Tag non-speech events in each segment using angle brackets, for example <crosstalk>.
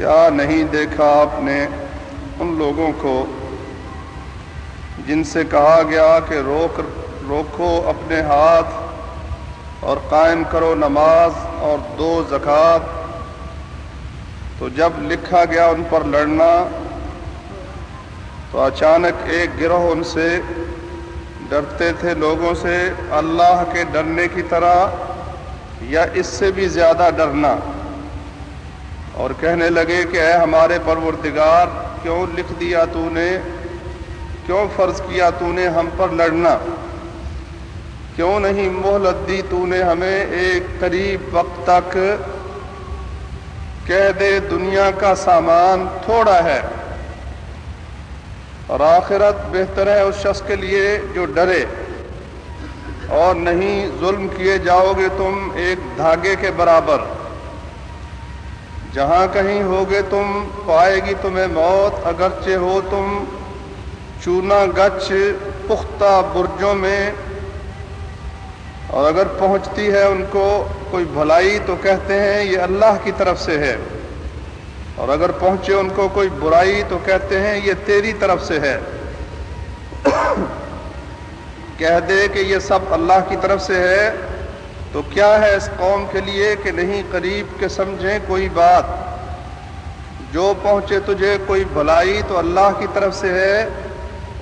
کیا نہیں دیکھا آپ نے ان لوگوں کو جن سے کہا گیا کہ روک روکو اپنے ہاتھ اور قائم کرو نماز اور دو زکوٰۃ۔ تو جب لکھا گیا ان پر لڑنا، تو اچانک ایک گروہ ان سے ڈرتے تھے لوگوں سے، اللہ کے ڈرنے کی طرح یا اس سے بھی زیادہ ڈرنا۔ اور کہنے لگے کہ اے ہمارے پروردگار، کیوں لکھ دیا تو نے؟ کیوں فرض کیا تو نے ہم پر لڑنا؟ کیوں نہیں مہلت دی تو نے ہمیں ایک قریب وقت تک؟ کہہ دے دنیا کا سامان تھوڑا ہے اور آخرت بہتر ہے اس شخص کے لیے جو ڈرے۔ اور نہیں ظلم کیے جاؤ گے تم ایک دھاگے کے برابر۔ جہاں کہیں ہوگے تم، پائے گی تمہیں موت، اگرچہ ہو تم چونا گچ پختہ برجوں میں۔ اور اگر پہنچتی ہے ان کو کوئی بھلائی تو کہتے ہیں یہ اللہ کی طرف سے ہے۔ اور اگر پہنچے ان کو کوئی برائی تو کہتے ہیں یہ تیری طرف سے ہے۔ کہہ دے کہ یہ سب اللہ کی طرف سے ہے۔ تو کیا ہے اس قوم کے لیے کہ نہیں قریب کے سمجھیں کوئی بات؟ جو پہنچے تجھے کوئی بھلائی تو اللہ کی طرف سے ہے،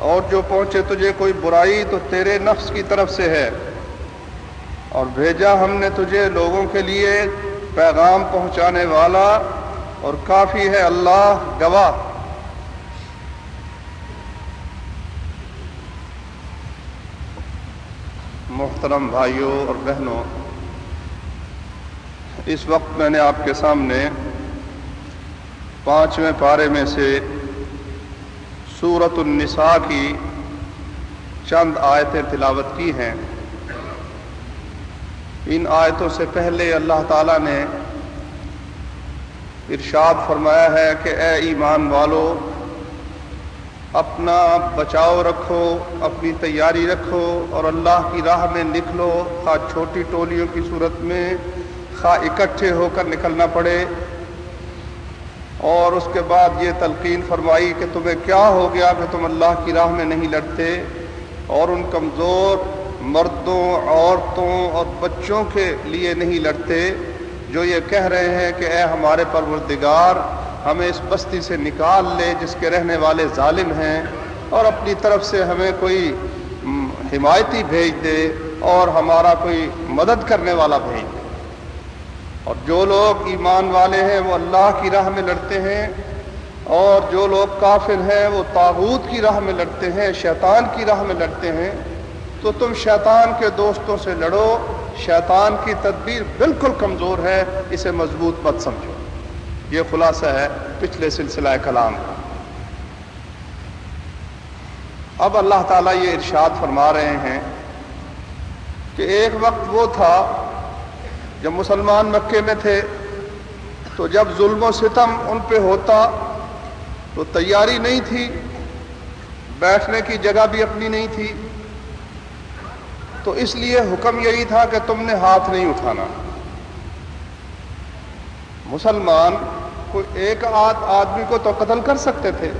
اور جو پہنچے تجھے کوئی برائی تو تیرے نفس کی طرف سے ہے۔ اور بھیجا ہم نے تجھے لوگوں کے لیے پیغام پہنچانے والا، اور کافی ہے اللہ گواہ۔ محترم بھائیوں اور بہنوں اس وقت میں نے آپ کے سامنے پانچویں پارے میں سے سورت النساء کی چند آیتیں تلاوت کی ہیں۔ ان آیتوں سے پہلے اللہ تعالیٰ نے ارشاد فرمایا ہے کہ اے ایمان والو، اپنا بچاؤ رکھو، اپنی تیاری رکھو اور اللہ کی راہ میں نکلو۔ خواہ چھوٹی ٹولیوں کی صورت میں خواہ اکٹھے ہو کر نکلنا پڑے اور اس کے بعد یہ تلقین فرمائی کہ تمہیں کیا ہو گیا کہ تم اللہ کی راہ میں نہیں لڑتے اور ان کمزور مردوں، عورتوں اور بچوں کے لیے نہیں لڑتے جو یہ کہہ رہے ہیں کہ اے ہمارے پروردگار، ہمیں اس بستی سے نکال لے جس کے رہنے والے ظالم ہیں اور اپنی طرف سے ہمیں کوئی حمایتی بھیج دے اور ہمارا کوئی مدد کرنے والا بھیج دے۔ اور جو لوگ ایمان والے ہیں وہ اللہ کی راہ میں لڑتے ہیں اور جو لوگ کافر ہیں وہ تاغوت کی راہ میں لڑتے ہیں، شیطان کی راہ میں لڑتے ہیں۔ تو تم شیطان کے دوستوں سے لڑو، شیطان کی تدبیر بالکل کمزور ہے، اسے مضبوط مت سمجھو۔ یہ خلاصہ ہے پچھلے سلسلہ کلام کا۔ اب اللہ تعالیٰ یہ ارشاد فرما رہے ہیں کہ ایک وقت وہ تھا جب مسلمان مکے میں تھے، تو جب ظلم و ستم ان پہ ہوتا تو تیاری نہیں تھی، بیٹھنے کی جگہ بھی اپنی نہیں تھی۔ تو اس لیے حکم یہی تھا کہ تم نے ہاتھ نہیں اٹھانا۔ مسلمان کوئی ایک آدھ آدمی کو تو قتل کر سکتے تھے،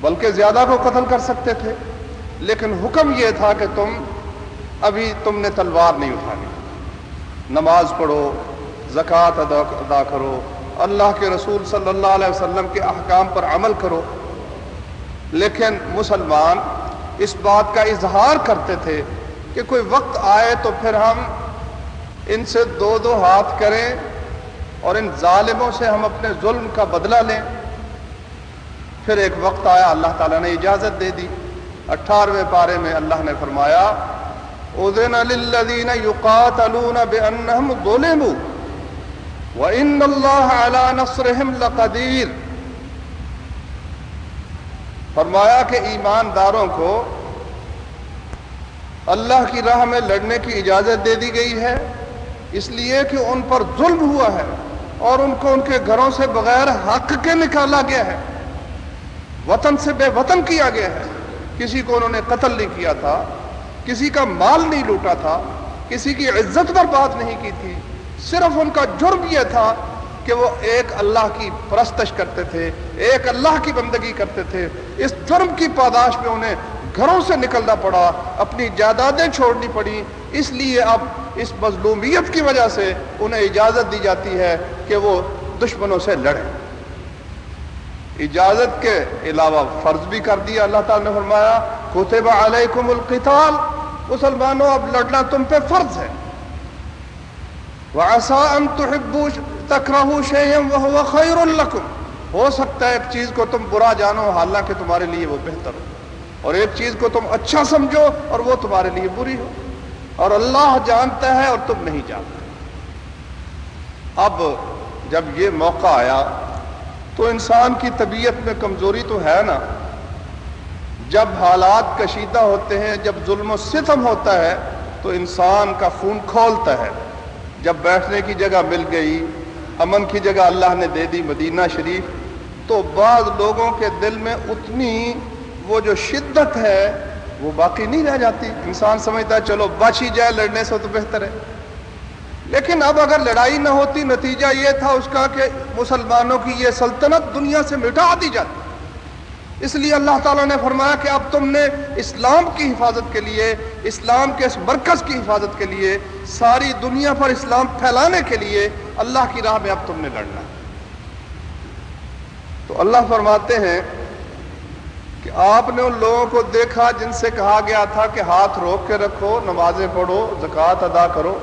بلکہ زیادہ کو قتل کر سکتے تھے۔ لیکن حکم یہ تھا کہ تم، ابھی تم نے تلوار نہیں اٹھانی۔ نماز پڑھو، زکوٰۃ ادا ادا کرو، اللہ کے رسول صلی اللہ علیہ وسلم کے احکام پر عمل کرو۔ لیکن مسلمان اس بات کا اظہار کرتے تھے کہ کوئی وقت آئے تو پھر ہم ان سے دو دو ہاتھ کریں اور ان ظالموں سے ہم اپنے ظلم کا بدلہ لیں۔ پھر ایک وقت آیا، اللہ تعالیٰ نے اجازت دے دی۔ اٹھارہویں پارے میں اللہ نے فرمایا ادین للذین یقاتلون بانہم ظلموا. وان اللہ علی نصرہم لقدیر فرمایا کہ ایمانداروں کو اللہ کی راہ میں لڑنے کی اجازت دے دی گئی ہے، اس لیے کہ ان پر ظلم ہوا ہے اور ان کو ان کے گھروں سے بغیر حق کے نکالا گیا ہے۔ وطن سے بے وطن کیا گیا ہے۔ کسی کو انہوں نے قتل نہیں کیا تھا۔ کسی کا مال نہیں لوٹا تھا، کسی کی عزت پر بات نہیں کی تھی۔ صرف ان کا جرم یہ تھا کہ وہ ایک اللہ کی پرستش کرتے تھے، ایک اللہ کی بندگی کرتے تھے۔ اس جرم کی پاداش میں انہیں گھروں سے نکلنا پڑا، اپنی جائیدادیں چھوڑنی پڑی۔ اس لیے اب اس مظلومیت کی وجہ سے انہیں اجازت دی جاتی ہے کہ وہ دشمنوں سے لڑیں۔ اجازت کے علاوہ فرض بھی کر دیا، اللہ تعالیٰ نے فرمایا، کتب علیکم القتال مسلمانوں، اب لڑنا تم پہ فرض ہے۔ وَعَسَىٰ أَن تُحِبُّوا تَكْرَهُ شَيْئًا وَهُوَ خَيْرٌ لَكُمْ ہو سکتا ہے ایک چیز کو تم برا جانو، حالانکہ تمہارے لیے وہ بہتر ہو۔ اور ایک چیز کو تم اچھا سمجھو اور وہ تمہارے لیے بری ہو۔ اور اللہ جانتا ہے اور تم نہیں جانتے۔ اب جب یہ موقع آیا تو انسان کی طبیعت میں کمزوری تو ہے نا۔ جب حالات کشیدہ ہوتے ہیں، جب ظلم و ستم ہوتا ہے، تو انسان کا خون کھولتا ہے۔ جب بیٹھنے کی جگہ مل گئی، امن کی جگہ اللہ نے دے دی مدینہ شریف، تو بعض لوگوں کے دل میں اتنی وہ جو شدت ہے، وہ باقی نہیں رہ جاتی۔ انسان سمجھتا ہے، چلو بچ ہی جائے، لڑنے سے تو بہتر ہے۔ لیکن اب اگر لڑائی نہ ہوتی، نتیجہ یہ تھا اس کا کہ مسلمانوں کی یہ سلطنت دنیا سے مٹا دی جاتی۔ اس لیے اللہ تعالیٰ نے فرمایا کہ اب تم نے اسلام کی حفاظت کے لیے، اسلام کے اس مرکز کی حفاظت کے لیے، ساری دنیا پر اسلام پھیلانے کے لیے اللہ کی راہ میں اب تم نے لڑنا تو اللہ فرماتے ہیں کہ آپ نے ان لوگوں کو دیکھا جن سے کہا گیا تھا کہ ہاتھ روک کے رکھو، نمازیں پڑھو، زکوٰۃ ادا کرو۔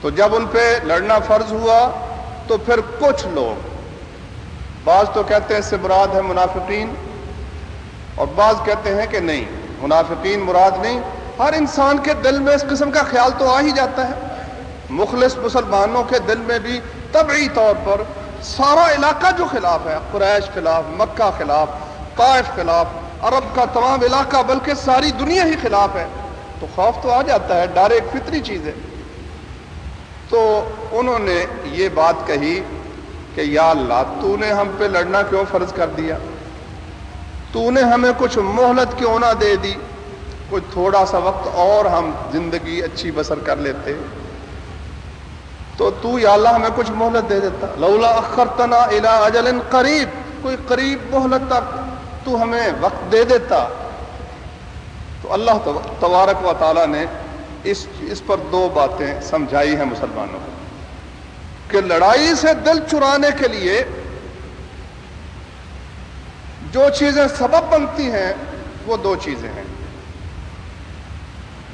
تو جب ان پہ لڑنا فرض ہوا تو پھر کچھ لوگ، بعض تو کہتے ہیں اس سے مراد ہے منافقین اور بعض کہتے ہیں کہ نہیں، منافقین مراد نہیں۔ ہر انسان کے دل میں اس قسم کا خیال تو آ ہی جاتا ہے۔ مخلص مسلمانوں کے دل میں بھی طبعی طور پر سارا علاقہ جو خلاف ہے، قریش خلاف، مکہ خلاف، طائف خلاف، عرب کا تمام علاقہ بلکہ ساری دنیا ہی خلاف ہے، تو خوف تو آ جاتا ہے، ڈر ایک فطری چیز ہے۔ تو انہوں نے یہ بات کہی کہ یا اللہ، تو نے ہم پہ لڑنا کیوں فرض کر دیا؟ تو نے ہمیں کچھ مہلت کیوں نہ دے دی؟ کچھ تھوڑا سا وقت اور ہم زندگی اچھی بسر کر لیتے۔ تو تو یا اللہ ہمیں کچھ مہلت دے دیتا۔ لولا اخرتنا الى اجل قریب۔ کوئی قریب مہلت تک تو ہمیں وقت دے دیتا۔ تو اللہ تبارک و تعالی نے اس اس پر دو باتیں سمجھائی ہیں مسلمانوں کو۔ کہ لڑائی سے دل چرانے کے لیے جو چیزیں سبب بنتی ہیں، وہ دو چیزیں ہیں۔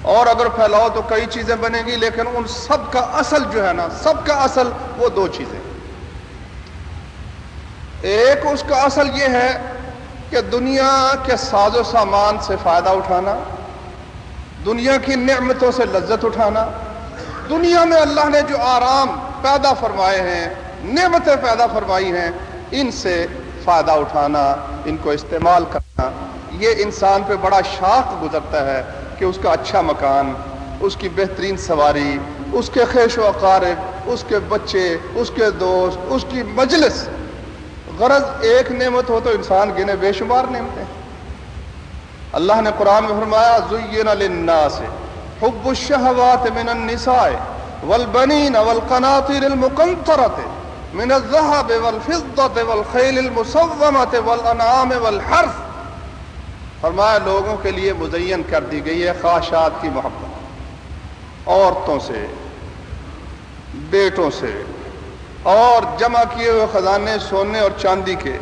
اور اگر پھیلاؤ تو کئی چیزیں بنے گی، لیکن ان سب کا اصل جو ہے نا، سب کا اصل وہ دو چیزیں۔ ایک اس کا اصل یہ ہے کہ دنیا کے ساز و سامان سے فائدہ اٹھانا، دنیا کی نعمتوں سے لذت اٹھانا۔ دنیا میں اللہ نے جو آرام پیدا فرمائے ہیں، نعمتیں پیدا فرمائی ہیں، ان سے فائدہ اٹھانا، ان کو استعمال کرنا، یہ انسان پہ بڑا شاخ گزرتا ہے کہ اس کا اچھا مکان، اس کی بہترین سواری، اس کے خیش و اقارب، اس کے بچے، اس کے دوست، اس کی مجلس۔ غرض ایک نعمت ہو تو انسان گنے بے شمار نعمتیں۔ اللہ نے قرآن میں فرمایا، زین للناس حب الشہوات من النساء والبنین والقناطر المقنطرة۔ من الذهب والفضة والخيل المصومة والانعام والحرث۔ فرمایا، لوگوں کے لیے مزین کر دی گئی ہے خواہشات کی محبت۔ عورتوں سے، بیٹوں سے، اور جمع کیے ہوئے خزانے سونے اور چاندی کے۔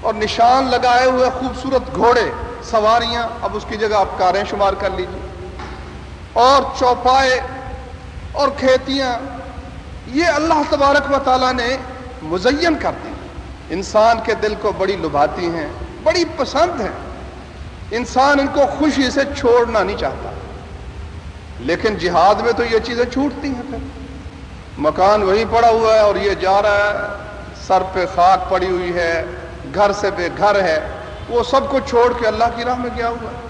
اور نشان لگائے ہوئے خوبصورت گھوڑے، سواریاں، اب اس کی جگہ آپ کاریں شمار کر لیجیے اور چوپائے اور کھیتیاں یہ اللہ تبارک و تعالیٰ نے مزین کر دی۔ انسان کے دل کو بڑی لبھاتی ہیں، بڑی پسند ہیں۔ انسان ان کو خوشی سے چھوڑنا نہیں چاہتا۔ لیکن جہاد میں تو یہ چیزیں چھوٹتی ہیں پھر۔ مکان وہی پڑا ہوا ہے اور یہ جا رہا ہے۔ سر پہ خاک پڑی ہوئی ہے، گھر سے بے گھر ہے۔ وہ سب کو چھوڑ کے اللہ کی راہ میں گیا ہوا ہے۔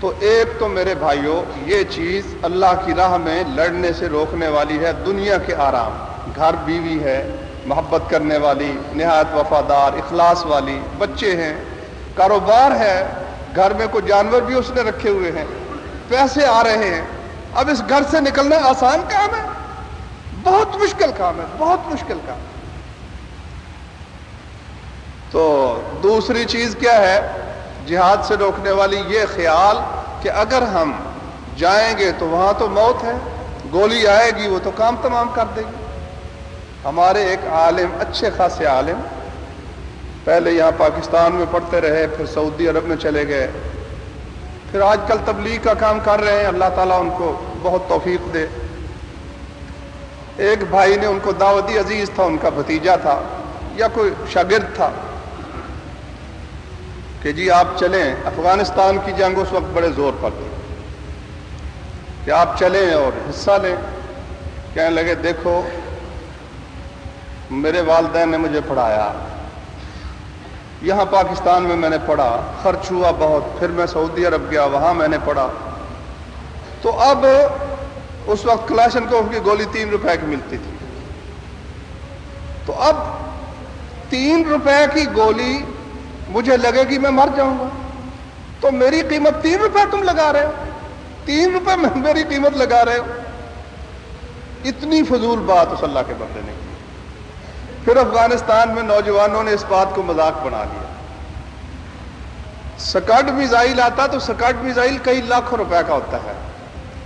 تو ایک تو میرے بھائیوں یہ چیز اللہ کی راہ میں لڑنے سے روکنے والی ہے، دنیا کے آرام۔ گھر، بیوی ہے، محبت کرنے والی، نہایت وفادار، اخلاص والی، بچے ہیں، کاروبار ہے، گھر میں کوئی جانور بھی اس نے رکھے ہوئے ہیں، پیسے آ رہے ہیں۔ اب اس گھر سے نکلنا آسان کام ہے۔ بہت مشکل کام ہے، بہت مشکل کام۔ تو دوسری چیز کیا ہے؟ جہاد سے روکنے والی یہ خیال کہ اگر ہم جائیں گے تو وہاں تو موت ہے، گولی آئے گی، وہ تو کام تمام کر دے گی ہمارے ایک عالم، اچھے خاصے عالم، پہلے یہاں پاکستان میں پڑھتے رہے، پھر سعودی عرب میں چلے گئے۔ پھر آج کل تبلیغ کا کام کر رہے ہیں، اللہ تعالیٰ ان کو بہت توفیق دے۔ ایک بھائی نے ان کو دعوتی عزیز تھا، ان کا بھتیجا تھا یا کوئی شاگرد تھا۔ کہ جی آپ چلیں، افغانستان کی جنگ اس وقت بڑے زور پر تھی۔ کہ آپ چلیں اور حصہ لیں۔ کہنے لگے، دیکھو، میرے والدین نے مجھے پڑھایا۔ یہاں پاکستان میں میں نے پڑھا، خرچ ہوا بہت، پھر میں سعودی عرب گیا، وہاں میں نے پڑھا۔ تو اب اس وقت کلاشن کو کی گولی تین روپے کی ملتی تھی۔ تو اب تین روپے کی گولی مجھے لگے گی میں مر جاؤں گا۔ تو میری قیمت تین روپے تم لگا رہے ہو۔ تین روپے میں میری قیمت لگا رہے ہو۔ اتنی فضول بات اس اللہ کے بندے نے کی۔ پھر افغانستان میں نوجوانوں نے اس بات کو مذاق بنا لیا۔ سکڈ میزائل آتا تو سکڈ میزائل کئی لاکھوں روپے کا ہوتا ہے۔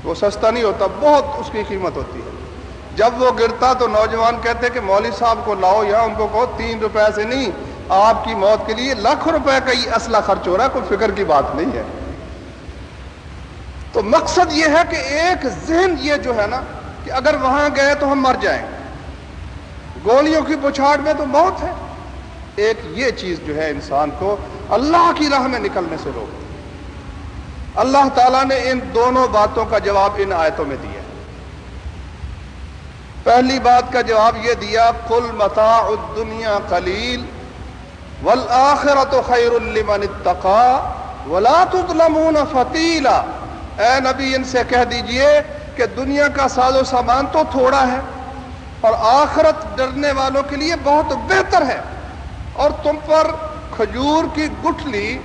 وہ سستا نہیں ہوتا، بہت اس کی قیمت ہوتی ہے۔ جب وہ گرتا تو نوجوان کہتے کہ مولوی صاحب کو لاؤ یا ان کو کہو تین روپے سے نہیں۔ آپ کی موت کے لیے لاکھوں روپے کا یہ اسلحہ خرچ ہو رہا ہے، کوئی فکر کی بات نہیں ہے۔ تو مقصد یہ ہے کہ ایک ذہن یہ جو ہے نا، کہ اگر وہاں گئے تو ہم مر جائیں۔ گولیوں کی بچھاڑ میں تو موت ہے۔ ایک یہ چیز جو ہے انسان کو اللہ کی راہ میں نکلنے سے روک۔ اللہ تعالیٰ نے ان دونوں باتوں کا جواب ان آیتوں میں دیا۔ پہلی بات کا جواب یہ دیا کل متاع الدنیا خلیل والآخرت خیر لمن اتقا ولا تظلمون فتیلا اے نبی، ان سے کہہ دیجیے کہ دنیا کا ساز و سامان تو تھوڑا ہے، اور آخرت ڈرنے والوں کے لیے بہت بہتر ہے۔ اور تم پر کھجور کی گٹھلی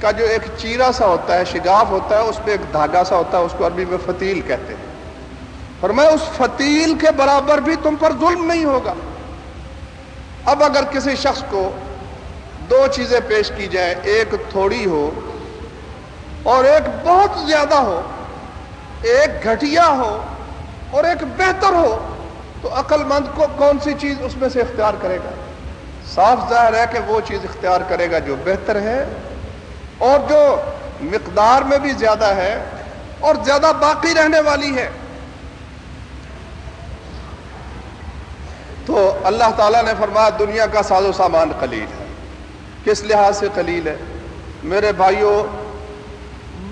کا جو ایک چیرا سا ہوتا ہے، شگاف ہوتا ہے، اس پہ ایک دھاگا سا ہوتا ہے، اس کو عربی میں فتیل کہتے ہیں۔ اور میں اس فتیل کے برابر بھی تم پر ظلم نہیں ہوگا۔ اب اگر کسی شخص کو دو چیزیں پیش کی جائیں، ایک تھوڑی ہو اور ایک بہت زیادہ ہو، ایک گھٹیا ہو اور ایک بہتر ہو، تو عقل مند کو کون سی چیز اس میں سے اختیار کرے گا؟ صاف ظاہر ہے کہ وہ چیز اختیار کرے گا جو بہتر ہے اور جو مقدار میں بھی زیادہ ہے اور زیادہ باقی رہنے والی ہے۔ تو اللہ تعالیٰ نے فرمایا، دنیا کا ساز و سامان قلیل۔ ہے کس لحاظ سے قلیل ہے؟ میرے بھائیوں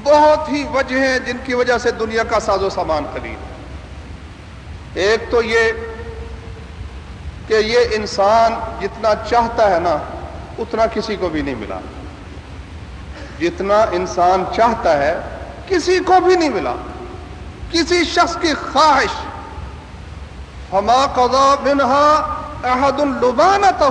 بہت ہی وجہ ہیں جن کی وجہ سے دنیا کا ساز و سامان خرید ایک تو یہ کہ یہ انسان جتنا چاہتا ہے نا، اتنا کسی کو بھی نہیں ملا۔ جتنا انسان چاہتا ہے، کسی کو بھی نہیں ملا۔ کسی شخص کی خواہش، فما قضا منہا احد اللبانت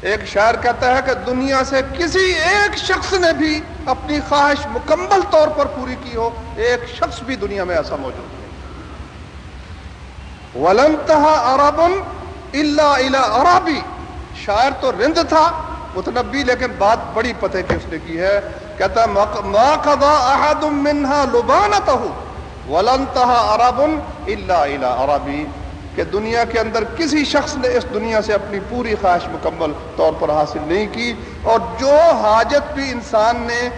ایک شاعر کہتا ہے کہ دنیا سے کسی ایک شخص نے بھی اپنی خواہش مکمل طور پر پوری کی ہو، ایک شخص بھی دنیا میں ایسا موجود ہے ولنتہا عرب اللہ عربی شاعر تو رند تھا، متنبی، لیکن بات بڑی پتہ کی اس نے کی ہے۔ کہتا ہے ما قضا احد منها لبانته۔ ولنتها عرب الا الى عربی کہ دنیا کے اندر کسی شخص نے اس دنیا سے اپنی پوری خواہش مکمل طور پر حاصل نہیں کی اور جو حاجت بھی انسان نے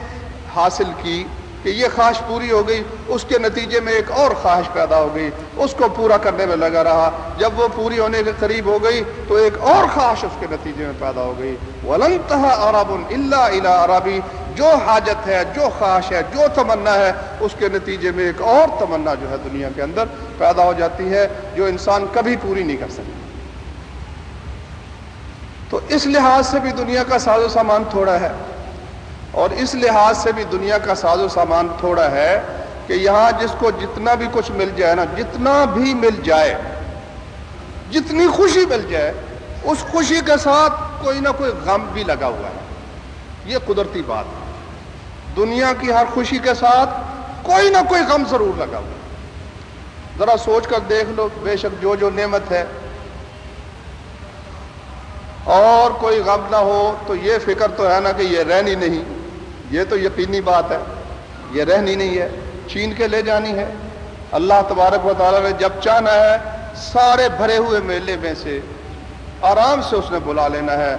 حاصل کی کہ یہ خواہش پوری ہو گئی، اس کے نتیجے میں ایک اور خواہش پیدا ہو گئی، اس کو پورا کرنے میں لگا رہا۔ جب وہ پوری ہونے کے قریب ہو گئی، تو ایک اور خواہش اس کے نتیجے میں پیدا ہو گئی۔ ولنتہا عرب اللہ الا عربی جو حاجت ہے، جو خواہش ہے، جو تمنا ہے، اس کے نتیجے میں ایک اور تمنا جو ہے دنیا کے اندر پیدا ہو جاتی ہے، جو انسان کبھی پوری نہیں کر سکتا۔ تو اس لحاظ سے بھی دنیا کا ساز و سامان تھوڑا ہے۔ اور اس لحاظ سے بھی دنیا کا ساز و سامان تھوڑا ہے کہ یہاں جس کو جتنا بھی کچھ مل جائے نا، جتنا بھی مل جائے، جتنی خوشی مل جائے، اس خوشی کے ساتھ کوئی نہ کوئی غم بھی لگا ہوا ہے۔ یہ قدرتی بات ہے۔ دنیا کی ہر خوشی کے ساتھ کوئی نہ کوئی غم ضرور لگا ہوا ہے۔ ذرا سوچ کر دیکھ لو، بے شک جو جو نعمت ہے۔ اور کوئی غم نہ ہو تو یہ فکر تو ہے نا کہ یہ رہنی نہیں۔ یہ تو یقینی بات ہے، یہ رہنی نہیں ہے چین کے لے جانی ہے۔ اللہ تبارک و تعالیٰ نے جب چاہنا ہے، سارے بھرے ہوئے میلے میں سے آرام سے اس نے بلا لینا ہے۔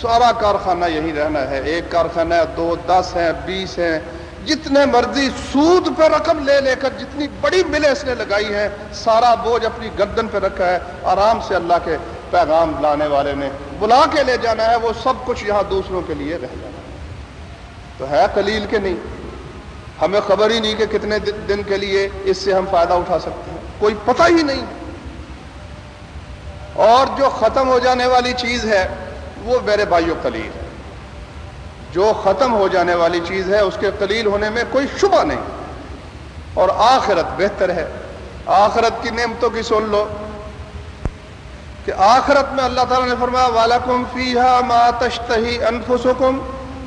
سارا کارخانہ یہی رہنا ہے۔ ایک کارخانہ ہے، دو دس ہیں، بیس ہیں۔ جتنے مرضی سود پہ رقم لے لے کر جتنی بڑی ملے اس نے لگائی ہے سارا بوجھ اپنی گردن پہ رکھا ہے۔ آرام سے اللہ کے پیغام لانے والے نے بلا کے لے جانا ہے، وہ سب کچھ یہاں دوسروں کے لیے رہ جانا تو ہے قلیل کے نہیں؟ ہمیں خبر ہی نہیں کہ کتنے دن کے لیے اس سے ہم فائدہ اٹھا سکتے ہیں۔ کوئی پتہ ہی نہیں۔ اور جو ختم ہو جانے والی چیز ہے، وہ میرے بھائیوں قلیل۔ ہے جو ختم ہو جانے والی چیز ہے، اس کے قلیل ہونے میں کوئی شبہ نہیں۔ اور آخرت بہتر ہے۔ آخرت کی نعمتوں کی سن لو۔ کہ آخرت میں اللہ تعالیٰ نے فرمایا والم فیحا ما تشتہی انفسکم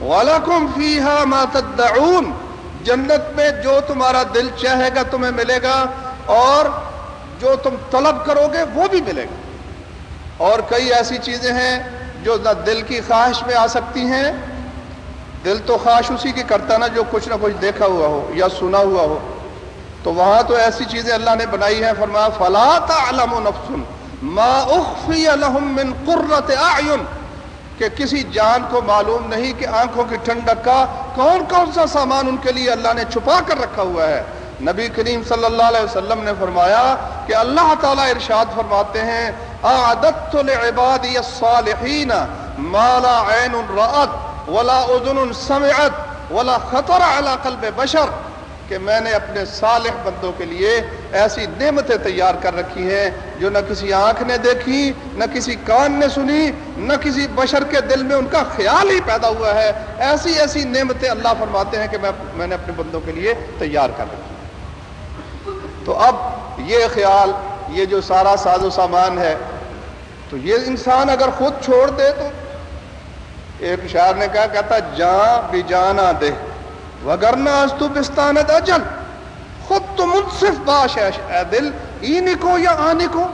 والم فیحا ما تدعون جنت میں جو تمہارا دل چاہے گا تمہیں ملے گا اور جو تم طلب کرو گے وہ بھی ملے گا۔ اور کئی ایسی چیزیں ہیں جو نہ دل کی خواہش میں آ سکتی ہیں، دل تو خواہش اسی کی کرتا نا جو کچھ نہ کچھ دیکھا ہوا ہو یا سنا ہوا ہو۔ تو وہاں تو ایسی چیزیں اللہ نے بنائی ہیں، فرمایا، فلا تعلم نفس ما اخفی لهم من قرۃ اعین کہ کسی جان کو معلوم نہیں کہ آنکھوں کی ٹھنڈک کا کون کون سا سامان ان کے لیے اللہ نے چھپا کر رکھا ہوا ہے۔ نبی کریم صلی اللہ علیہ وسلم نے فرمایا کہ اللہ تعالیٰ ارشاد فرماتے ہیں، اعددت لعبادی الصالحین ما لا عین رأت ولا اذن سمعت ولا خطر على قلب بشر کہ میں نے اپنے صالح بندوں کے لیے ایسی نعمتیں تیار کر رکھی ہیں جو نہ کسی آنکھ نے دیکھی، نہ کسی کان نے سنی، نہ کسی بشر کے دل میں ان کا خیال ہی پیدا ہوا ہے۔ ایسی ایسی نعمتیں اللہ فرماتے ہیں کہ میں میں نے اپنے بندوں کے لیے تیار کر رکھی تو اب یہ خیال، یہ جو سارا ساز و سامان ہے، تو یہ انسان اگر خود چھوڑ دے تو؟ ایک شاعر نے کہا، کہتا جاں بھی جانا دے۔ وگرنا از تو بستانت اجل خود تو منصف باش ہے، اے دل، اینی کو یا آنی کو؟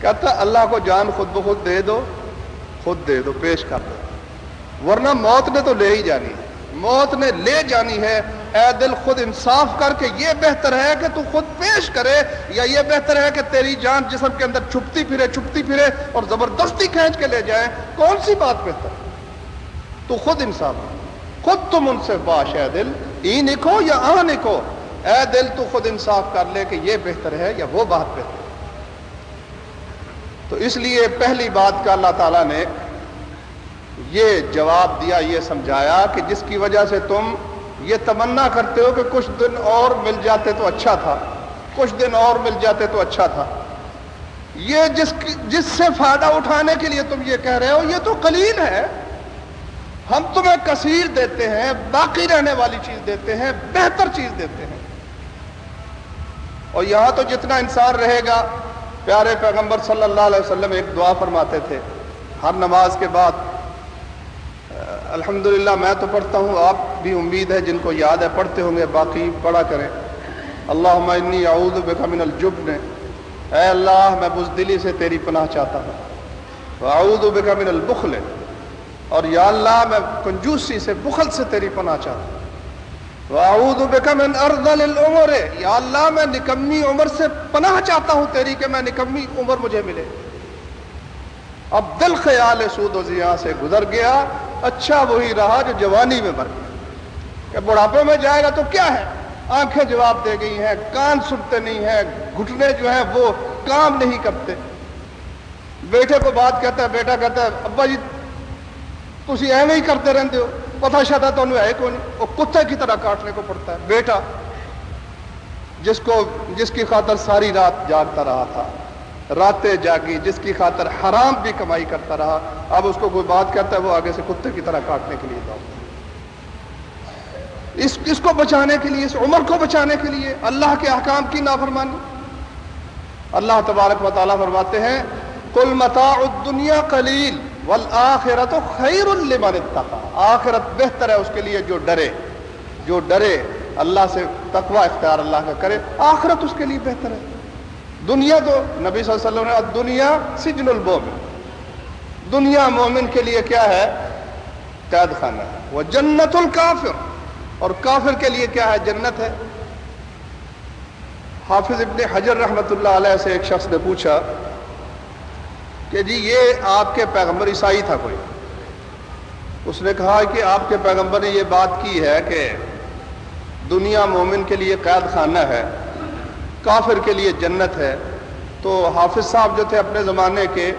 کہتا اللہ کو جان خود بخود دے دو، خود دے دو، پیش کر دو۔ ورنہ موت نے تو لے ہی جانی ہے۔ موت نے لے جانی ہے، اے دل، خود انصاف کر کے یہ بہتر ہے کہ تو خود پیش کرے، یا یہ بہتر ہے کہ تیری جان جسم کے اندر چھپتی پھرے چھپتی پھرے اور زبردستی کھینچ کے لے جائے۔ کون سی بات بہتر؟ ہے تو خود انصاف۔ کر خود تم ان سے باش، اے دل ای نکو یا آ نکو اے دل، تو خود انصاف کر لے کہ یہ بہتر ہے یا وہ بات بہتر ہے۔ تو اس لیے پہلی بات کا اللہ تعالیٰ نے یہ جواب دیا، یہ سمجھایا کہ جس کی وجہ سے تم یہ تمنا کرتے ہو کہ کچھ دن اور مل جاتے تو اچھا تھا۔ کچھ دن اور مل جاتے تو اچھا تھا۔ یہ جس جس سے فائدہ اٹھانے کے لیے تم یہ کہہ رہے ہو، یہ تو قلیل ہے۔ ہم تمہیں کثیر دیتے ہیں، باقی رہنے والی چیز دیتے ہیں، بہتر چیز دیتے ہیں۔ اور یہاں تو جتنا انسان رہے گا، پیارے پیغمبر صلی اللہ علیہ وسلم ایک دعا فرماتے تھے۔ ہر نماز کے بعد الحمدللہ میں تو پڑھتا ہوں، آپ بھی امید ہے، جن کو یاد ہے، پڑھتے ہوں گے، باقی پڑھا کریں۔ اللہ انی اعوذ بک من الجبن۔ اے اللہ، میں بزدلی سے تیری پناہ چاہتا ہوں۔ اعوذ بک من البخل۔ اور یا اللہ، میں کنجوسی سے بخل سے تیری پناہ چاہتا ہوں۔ بک من ارذل العمر۔ یا اللہ، میں نکمی عمر سے پناہ چاہتا ہوں تیری کہ میں نکمی عمر مجھے ملے۔ اب دل خیال سود و زیاں سے گزر گیا اچھا وہی رہا جو جوانی میں مر گیا۔ کہ بڑھاپے میں جائے گا تو کیا ہے؟ آنکھیں جواب دے گئی ہیں، کان سنتے نہیں ہیں، گھٹنے جو ہیں وہ کام نہیں کرتے۔ بیٹے کو بات کہتا ہے، بیٹا کہتا ہے، ابا جی تھی ایویں ہی کرتے رہتے ہو؟ پتا شاید تو ہے کون؟ وہ کتے کی طرح کاٹنے کو پڑتا ہے۔ بیٹا، جس کو، جس کی خاطر ساری رات جاگتا رہا تھا، راتیں جاگی، جس کی خاطر حرام بھی کمائی کرتا رہا، اب اس کو کوئی بات کرتا ہے، وہ آگے سے کتے کی طرح کاٹنے کے لیے اس اس کو بچانے کے لیے، اس عمر کو بچانے کے لیے اللہ کے احکام کی نافرمانی۔ اللہ تبارک و تعالیٰ فرماتے ہیں کل متا دنیا کلیل والآخرت خیر لمن اتقا۔ آخرت بہتر ہے اس کے لیے جو ڈرے۔ جو ڈرے، اللہ سے تقوی اختیار اللہ کا کرے۔ آخرت اس کے لیے بہتر ہے۔ دنیا تو نبی صلی اللہ علیہ وسلم نے دنیا سجن المومن۔ دنیا مومن کے لیے کیا ہے؟ قید خانہ۔ ہے وہ جنت الکافر۔ اور کافر کے لیے کیا ہے؟ جنت ہے۔ حافظ ابن حجر رحمت اللہ علیہ سے ایک شخص نے پوچھا کہ جی یہ آپ کے پیغمبر عیسائی تھا کوئی۔ اس نے کہا کہ آپ کے پیغمبر نے یہ بات کی ہے کہ دنیا مومن کے لیے قید خانہ ہے، کافر کے لیے جنت ہے۔ تو حافظ صاحب جو تھے اپنے زمانے کے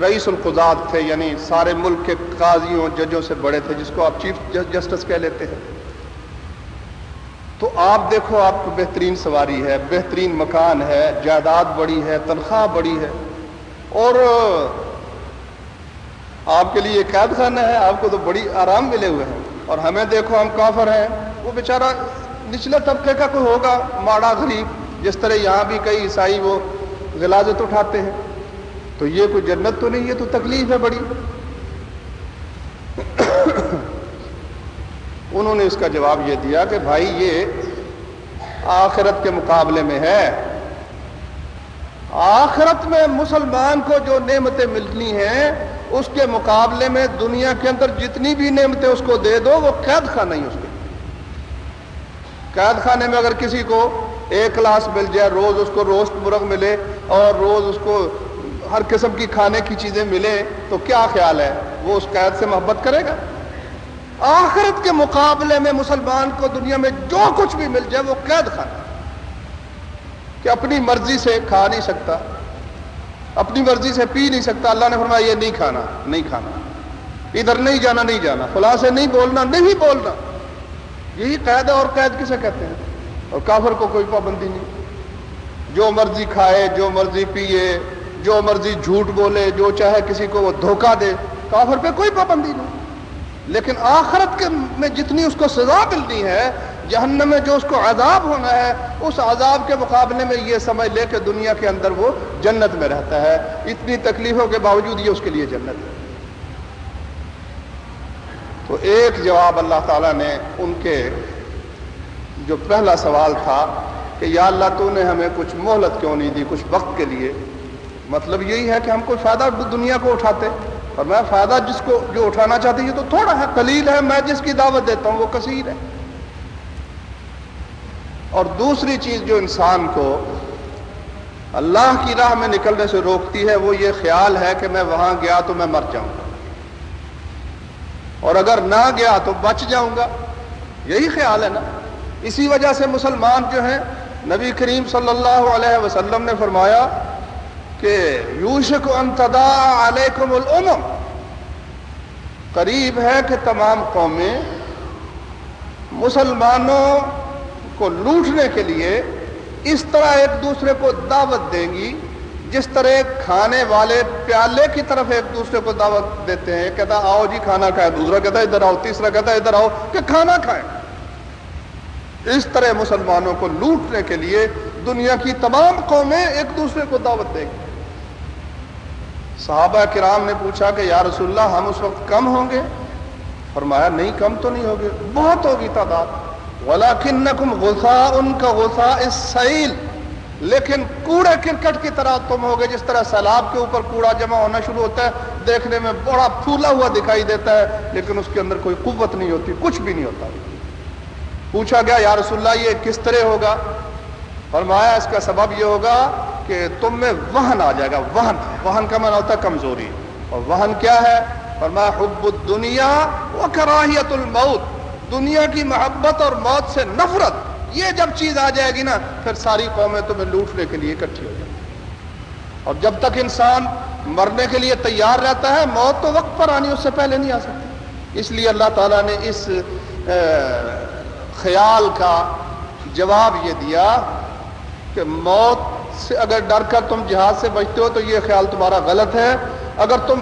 رئیس القضات تھے یعنی سارے ملک کے قاضیوں، ججوں سے بڑے تھے، جس کو آپ چیف جسٹس کہہ لیتے ہیں۔ تو آپ دیکھو، آپ کو بہترین سواری ہے، بہترین مکان ہے، جائیداد بڑی ہے، تنخواہ بڑی ہے۔ اور آپ کے لیے قید خانہ ہے، آپ کو تو بڑی آرام ملے ہوئے ہیں۔ اور ہمیں دیکھو، ہم کافر ہیں۔ وہ بیچارہ نچلے طبقے کا کوئی ہوگا، ماڑا غریب، جس طرح یہاں بھی کئی عیسائی وہ غلازت اٹھاتے ہیں۔ تو یہ کوئی جنت تو نہیں یہ تو تکلیف ہے بڑی۔ <coughs> انہوں نے اس کا جواب یہ دیا کہ بھائی، یہ آخرت کے مقابلے میں ہے۔ آخرت میں مسلمان کو جو نعمتیں ملنی ہیں، اس کے مقابلے میں دنیا کے اندر جتنی بھی نعمتیں اس کو دے دو، وہ قید خانہ ہی اس کے۔ قید خانے میں اگر کسی کو ایک کلاس مل جائے، روز اس کو روسٹ مرغ ملے اور روز اس کو ہر قسم کی کھانے کی چیزیں ملے تو کیا خیال ہے؟ وہ اس قید سے محبت کرے گا؟ آخرت کے مقابلے میں مسلمان کو دنیا میں جو کچھ بھی مل جائے، وہ قید خانہ۔ کہ اپنی مرضی سے کھا نہیں سکتا، اپنی مرضی سے پی نہیں سکتا۔ اللہ نے فرمایا، یہ نہیں کھانا نہیں کھانا۔ ادھر نہیں جانا نہیں جانا۔ فلاں سے نہیں بولنا نہیں بولنا۔ یہی قید ہے اور قید کسے کہتے ہیں؟ اور کافر کو کوئی پابندی نہیں۔ جو مرضی کھائے، جو مرضی پیے، جو مرضی جھوٹ بولے، جو چاہے کسی کو وہ دھوکہ دے، کافر پہ کوئی پابندی نہیں۔ لیکن آخرت کے میں جتنی اس کو سزا ملنی ہے جہنم میں جو اس کو عذاب ہونا ہے، اس عذاب کے مقابلے میں یہ سمجھ لے کہ دنیا کے اندر وہ جنت میں رہتا ہے۔ اتنی تکلیفوں کے باوجود یہ اس کے لیے جنت ہے۔ تو ایک جواب اللہ تعالیٰ نے ان کے جو پہلا سوال تھا کہ یا اللہ تو نے ہمیں کچھ مہلت کیوں نہیں دی، کچھ وقت کے لیے؟ مطلب یہی ہے کہ ہم کوئی فائدہ دنیا کو اٹھاتے۔ اور میں فائدہ جس کو جو اٹھانا چاہتی یہ تو تھوڑا ہے، قلیل ہے، میں جس کی دعوت دیتا ہوں، وہ کثیر ہے۔ اور دوسری چیز جو انسان کو اللہ کی راہ میں نکلنے سے روکتی ہے وہ یہ خیال ہے کہ میں وہاں گیا تو میں مر جاؤں گا۔ اور اگر نہ گیا تو بچ جاؤں گا۔ یہی خیال ہے نا۔ اسی وجہ سے مسلمان جو ہیں، نبی کریم صلی اللہ علیہ وسلم نے فرمایا کہ یوشک انتدا علیکم الامم۔ قریب ہے کہ تمام قومیں مسلمانوں کو لوٹنے کے لیے اس طرح ایک دوسرے کو دعوت دیں گی، جس طرح کھانے والے پیالے کی طرف ایک دوسرے کو دعوت دیتے ہیں، کہتا آؤ جی کھانا کھائے۔ دوسرا کہتا ہے، ادھر آؤ۔ تیسرا کہتا ہے، ادھر آؤ، کہ کھانا کھائیں اس طرح مسلمانوں کو لوٹنے کے لیے دنیا کی تمام قومیں ایک دوسرے کو دعوت دیں گی۔ صحابہ کرام نے پوچھا کہ، یا رسول اللہ، ہم اس وقت کم ہوں گے؟ فرمایا، نہیں، کم تو نہیں ہوگے بہت ہوگی تعداد۔ ولاکن غصہ ان کا غصہ سیل لیکن کوڑے کرکٹ کی طرح تم ہوگے جس طرح سیلاب کے اوپر کوڑا جمع ہونا شروع ہوتا ہے، دیکھنے میں بڑا پھولا ہوا دکھائی دیتا ہے، لیکن اس کے اندر کوئی قوت نہیں ہوتی، کچھ بھی نہیں ہوتا۔ پوچھا گیا، یا رسول اللہ، یہ کس طرح ہوگا؟ فرمایا، اس کا سبب یہ ہوگا کہ تم میں وہن آ جائے گا، وہن۔ وہن کا معنی ہوتا ہے کمزوری۔ اور وہن کیا ہے؟ فرمایا، حب الدنیا و کراہیت الموت دنیا کی محبت اور موت سے نفرت، یہ جب چیز آ جائے گی نا، پھر ساری قومیں تمہیں لوٹنے کے لیے اکٹھی ہو جائیں اور جب تک انسان مرنے کے لیے تیار رہتا ہے، موت تو وقت پر آنی، اس سے پہلے نہیں آ سکتی۔ اس لیے اللہ تعالیٰ نے اس خیال کا جواب یہ دیا کہ موت سے اگر ڈر کر تم جہاد سے بچتے ہو، تو یہ خیال تمہارا غلط ہے۔ اگر تم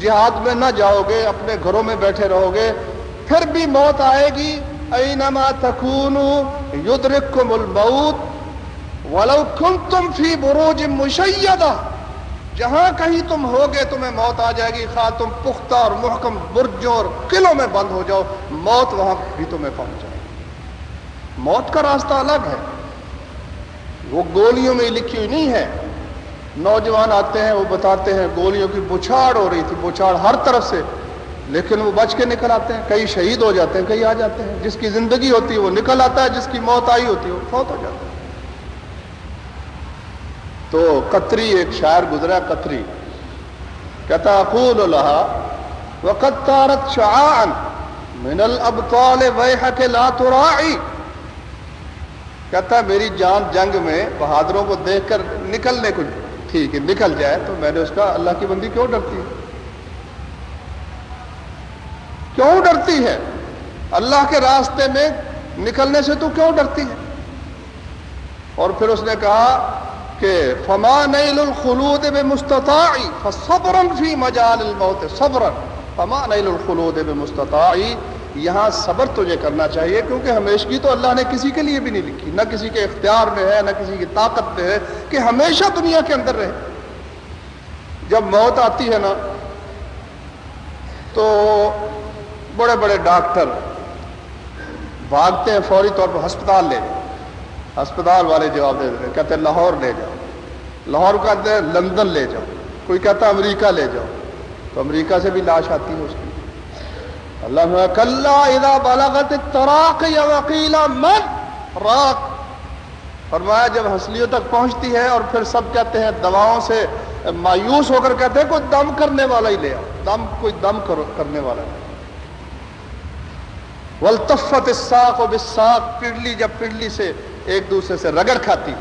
جہاد میں نہ جاؤ گے، اپنے گھروں میں بیٹھے رہو گے پھر بھی موت آئے گی۔ اینما تکونو یدرککم الموت ولو کنتم فی بروج مشیدہ۔ جہاں کہیں تم ہوگے تمہیں موت آ جائے گی۔ خواہ تم پختہ اور محکم برجوں اور قلعوں میں بند ہو جاؤ۔ موت وہاں بھی تمہیں پہنچ جائے گی۔ موت کا راستہ الگ ہے۔ وہ گولیوں میں لکھی ہوئی نہیں ہے۔ نوجوان آتے ہیں، وہ بتاتے ہیں، گولیوں کی بچھاڑ ہو رہی تھی۔ بچھاڑ ہر طرف سے۔ لیکن وہ بچ کے نکل آتے ہیں، کئی شہید ہو جاتے ہیں، کئی آ جاتے ہیں۔ جس کی زندگی ہوتی ہے، وہ نکل آتا ہے، جس کی موت آئی ہوتی ہے، وہ فوت ہو جاتا ہے۔ تو قطری ایک شاعر گزرا قطری۔ کہتا اقول اللہ وقت تارت شعان من الابطال ویحک لا تراعی. کہتا ہے، میری جان جنگ میں بہادروں کو دیکھ کر نکلنے کو ٹھیک ہے، نکل جائے تو میں نے اس کا اللہ کی بندی کیوں ڈرتی ہے؟ کیوں ڈرتی ہے؟ اللہ کے راستے میں نکلنے سے تو کیوں ڈرتی ہے؟ اور پھر اس نے کہا کہ فما نیل الخلود بے مستطاعی فصبرن فی مجال الموت صبرن فما نیل الخلود بے مستطاعی یہاں صبر تجھے کرنا چاہیے کیونکہ ہمیشگی تو اللہ نے کسی کے لیے بھی نہیں لکھی، نہ کسی کے اختیار میں ہے، نہ کسی کی طاقت میں ہے کہ ہمیشہ دنیا کے اندر رہے۔ جب موت آتی ہے نا، تو بڑے بڑے ڈاکٹر بھاگتے ہیں فوری طور پر ہسپتال لے جاؤ۔ ہسپتال والے جواب دے دیتے کہتے ہیں لاہور لے جاؤ۔ لاہور کہتے ہیں لندن لے جاؤ۔ کوئی کہتا ہے امریکہ لے جاؤ۔ تو امریکہ سے بھی لاش آتی ہے اس کی۔ اللہ کل اذا یا وکیلا من راک فرمایا، جب ہنسلیوں تک پہنچتی ہے اور پھر سب کہتے ہیں، دواؤں سے مایوس ہو کر کہتے ہیں، کوئی دم کرنے والا ہی لے آؤ۔ دم، کوئی دم کرنے والا نہیں۔ ولطفت الساق و بساق پڑلی جب پڑلی سے ایک دوسرے سے رگڑ کھاتی۔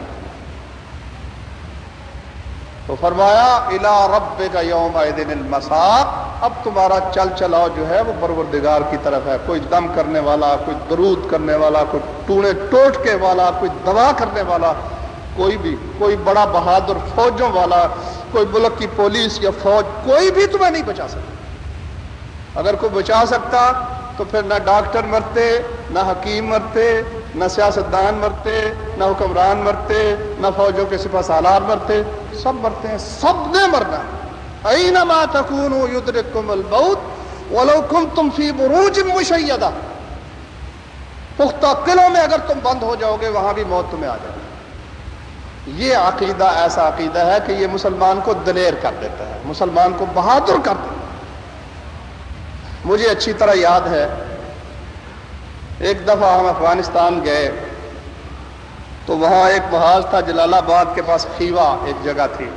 تو فرمایا الا رب کا یوم دن المساق. اب تمہارا چل چلاؤ جو ہے وہ پروردگار کی طرف ہے۔ کوئی دم کرنے والا، کوئی درود کرنے والا، کوئی ٹوڑے ٹوٹکے والا، کوئی دوا کرنے والا، کوئی بھی، کوئی بڑا بہادر فوجوں والا، کوئی ملک کی پولیس یا فوج، کوئی بھی تمہیں نہیں بچا سکتا۔ اگر کوئی بچا سکتا تو پھر نہ ڈاکٹر مرتے، نہ حکیم مرتے، نہ سیاستدان مرتے، نہ حکمران مرتے، نہ فوجوں کے سپاہ سالار مرتے، سب مرتے ہیں، سب نے مرنا اینما تکونو یدرککم الموت ولو کنتم فی بروج مشیدہ۔ پختہ قلعوں میں اگر تم بند ہو جاؤ گے، وہاں بھی موت تمہیں آ جائے یہ عقیدہ، ایسا عقیدہ ہے کہ یہ مسلمان کو دلیر کر دیتا ہے، مسلمان کو بہادر کر دیتا ہے۔ مجھے اچھی طرح یاد ہے، ایک دفعہ ہم افغانستان گئے، تو وہاں ایک محاذ تھا جلال آباد کے پاس خیوا ایک جگہ تھی۔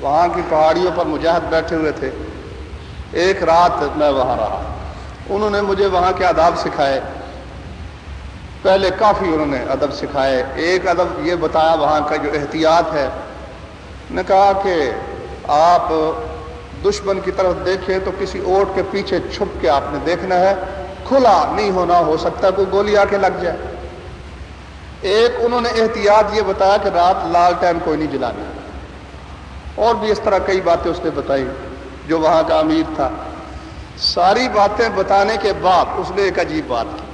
وہاں کی پہاڑیوں پر مجاہد بیٹھے ہوئے تھے۔ ایک رات میں وہاں رہا۔ انہوں نے مجھے وہاں کے اداب سکھائے۔ پہلے کافی انہوں نے ادب سکھائے۔ ایک ادب یہ بتایا وہاں کا جو احتیاط ہے۔ نے کہا کہ آپ دشمن کی طرف دیکھے تو کسی اوٹ کے پیچھے چھپ کے آپ نے دیکھنا ہے، کھلا نہیں ہونا، ہو سکتا کوئی گولی آ کے لگ جائے۔ ایک انہوں نے احتیاط یہ بتایا کہ رات لال کوئی نہیں جلانا اور بھی اس طرح کئی باتیں اس نے بتائی جو وہاں کا امیر تھا۔ ساری باتیں بتانے کے بعد اس نے ایک عجیب بات کی۔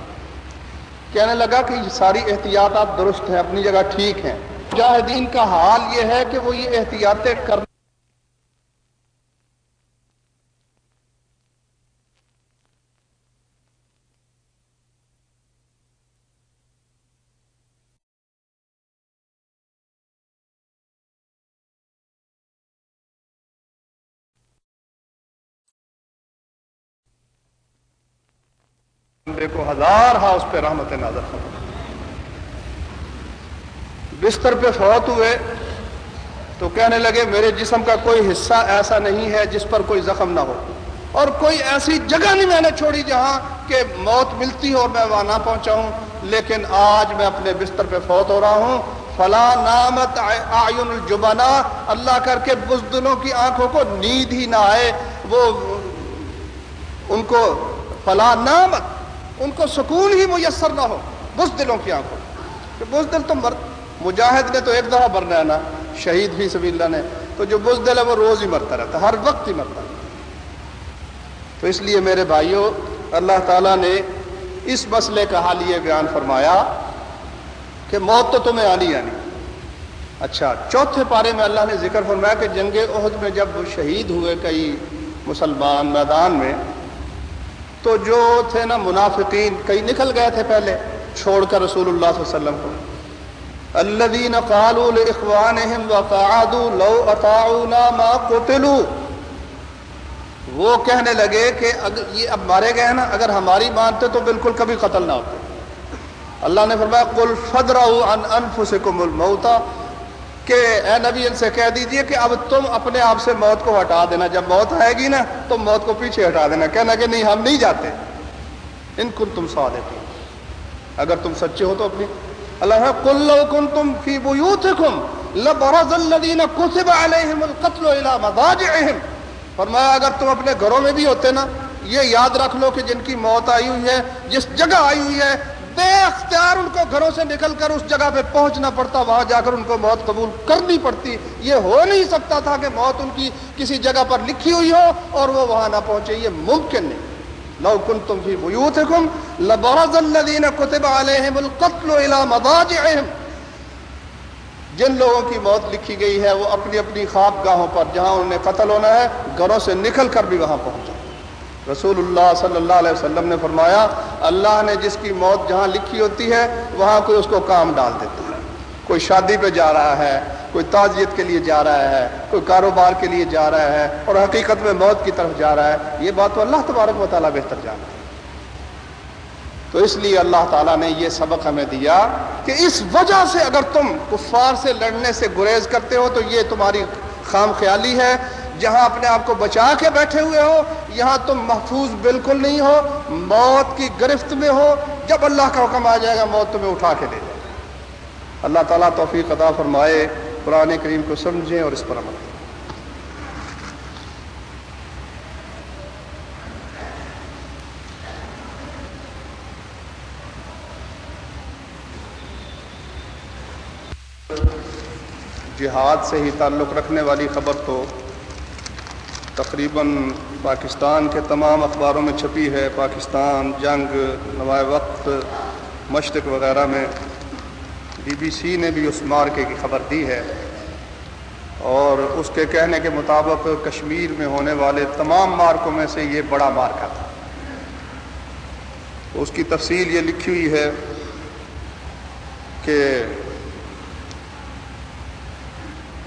کہنے لگا کہ یہ ساری احتیاطات درست ہیں، اپنی جگہ ٹھیک ہیں۔ مجاہدین کا حال یہ ہے کہ وہ یہ احتیاطیں کر کو ہزار ہا اس پہ رحمت نظر بستر پہ فوت ہوئے تو کہنے لگے، میرے جسم کا کوئی حصہ ایسا نہیں ہے جس پر کوئی زخم نہ ہو۔ اور کوئی ایسی جگہ نہیں میں نے چھوڑی جہاں کہ موت ملتی ہو اور میں وہاں نہ پہنچا ہوں لیکن آج میں اپنے بستر پہ فوت ہو رہا ہوں۔ فلاں نامت آئین الجبنا۔ اللہ کر کے بزدلوں کی آنکھوں کو نیند ہی نہ آئے۔ وہ ان کو فلاں نامت ان کو سکون ہی میسر نہ ہو بس دلوں کی آنکھوں۔ کہ بس دل تو مر مجاہد نے تو ایک دفعہ مرنا ہے نا، شہید بھی سبھی اللہ نے۔ تو جو بس دل ہے وہ روز ہی مرتا رہتا ہر وقت ہی مرتا رہتا تو اس لیے میرے بھائیوں، اللہ تعالیٰ نے اس مسئلے کا حال یہ بیان فرمایا کہ موت تو تمہیں آنی آنی۔ اچھا چوتھے پارے میں اللہ نے ذکر فرمایا کہ جنگ عہد میں جب شہید ہوئے کئی مسلمان میدان میں تو جو تھے نا منافقین کئی نکل گئے تھے پہلے، چھوڑ کر رسول اللہ صلی اللہ علیہ وسلم کو۔ الذين قالوا لاخوانهم وقعدوا لو اطاعونا ما قتلوا۔ وہ کہنے لگے کہ اگر یہ اب مارے گئے نا، اگر ہماری مانتے تو بالکل کبھی قتل نہ ہوتے۔ اللہ نے فرمایا، قل فدروا عن انفسكم الموت۔ کہ اے نبی، ان سے کہہ دیجیے کہ اب تم اپنے آپ سے موت کو ہٹا دینا۔ جب موت آئے گی نا تو موت کو پیچھے ہٹا دینا۔ کہنا کہ نہیں، ہم نہیں جاتے۔ ان کن تم سو دیتے اگر تم سچے ہو تو اپنی۔ اللہ کل کن تم فی بیوتکم لبرز الذین کتب علیہم القتل الى مضاجعہم۔ فرمایا، اگر تم اپنے گھروں میں بھی ہوتے نا، یہ یاد رکھ لو کہ جن کی موت آئی ہوئی ہے، جس جگہ آئی ہوئی ہے بے اختیار ان کو گھروں سے نکل کر اس جگہ پہ پہنچنا پڑتا، وہاں جا کر ان کو موت قبول کرنی پڑتی۔ یہ ہو نہیں سکتا تھا کہ موت ان کی کسی جگہ پر لکھی ہوئی ہو اور وہ وہاں نہ پہنچے، یہ ممکن نہیں۔ لو کن تم فی لبرز الذین کتب علیہم القتل الى مضاجعہم۔ جن لوگوں کی موت لکھی گئی ہے، وہ اپنی اپنی خواب گاہوں پر، جہاں انہیں قتل ہونا ہے، گھروں سے نکل کر بھی وہاں پہنچا۔ رسول اللہ صلی اللہ علیہ وسلم نے فرمایا، اللہ نے جس کی موت جہاں لکھی ہوتی ہے، وہاں کوئی اس کو کام ڈال دیتا ہے۔ کوئی شادی پہ جا رہا ہے، کوئی تعزیت کے لیے جا رہا ہے، کوئی کاروبار کے لیے جا رہا ہے اور حقیقت میں موت کی طرف جا رہا ہے، یہ بات تو اللہ تبارک و تعالیٰ بہتر جانا ہے۔ تو اس لیے اللہ تعالیٰ نے یہ سبق ہمیں دیا کہ اس وجہ سے اگر تم کفار سے لڑنے سے گریز کرتے ہو، تو یہ تمہاری خام خیالی ہے۔ جہاں اپنے آپ کو بچا کے بیٹھے ہوئے ہو، یہاں تم محفوظ بالکل نہیں ہو، موت کی گرفت میں ہو، جب اللہ کا حکم آ جائے گا، موت تمہیں اٹھا کے لے جائے اللہ تعالیٰ توفیق عطا فرمائے، قرآن کریم کو سمجھیں اور اس پر عمل کریں۔ جہاد سے ہی تعلق رکھنے والی خبر تو تقریباً پاکستان کے تمام اخباروں میں چھپی ہے، پاکستان، جنگ، نوائے وقت، مشرق وغیرہ میں۔ بی بی سی نے بھی اس مارکے کی خبر دی ہے۔ اور اس کے کہنے کے مطابق کشمیر میں ہونے والے تمام مارکوں میں سے یہ بڑا مارکا تھا۔ اس کی تفصیل یہ لکھی ہوئی ہے کہ